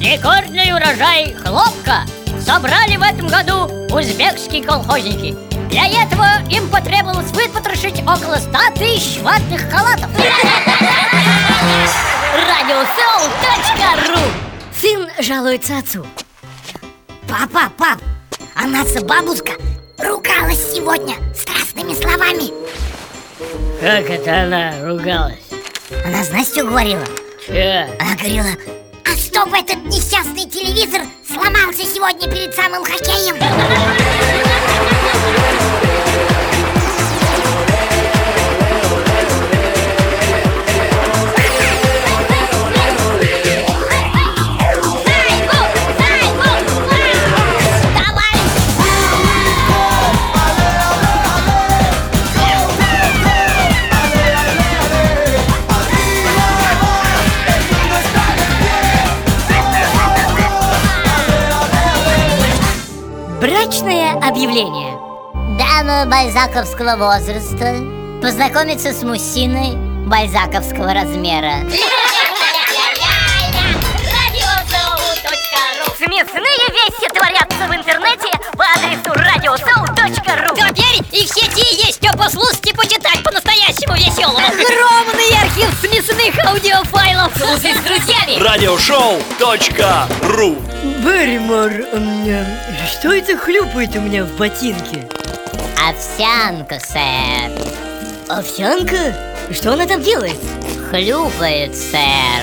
Рекордный урожай хлопка собрали в этом году узбекские колхозники. Для этого им потребовалось выпотрошить около 100 тысяч ватных халатов. Радиосоу.ру Сын жалуется отцу Папа, пап, а наша бабушка ругалась сегодня страстными словами Как это она ругалась? Она знаешь, что говорила? Че? Она говорила, а чтоб этот несчастный телевизор сломался сегодня перед самым хоккеем Брачное объявление. Дама бальзаковского возраста Познакомиться с мужчиной бальзаковского размера. Смешные вещи творятся в интернете по адресу radioshow.ru Теперь и в сети есть что послушать и почитать по-настоящему веселому смешных аудиофайлов Слушай с друзьями Радиошоу.ру Барримор, м, что это хлюпает у меня в ботинке? Овсянка, сэр Овсянка? Что она там делает? Хлюпает, сэр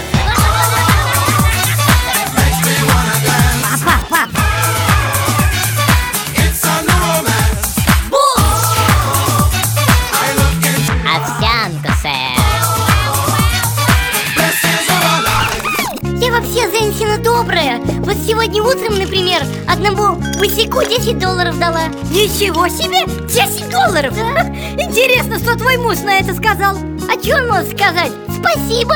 женщина добрая Вот сегодня утром, например, одному босику 10 долларов дала Ничего себе! 10 долларов! Интересно, что твой муж на это сказал? А что он может сказать? Спасибо!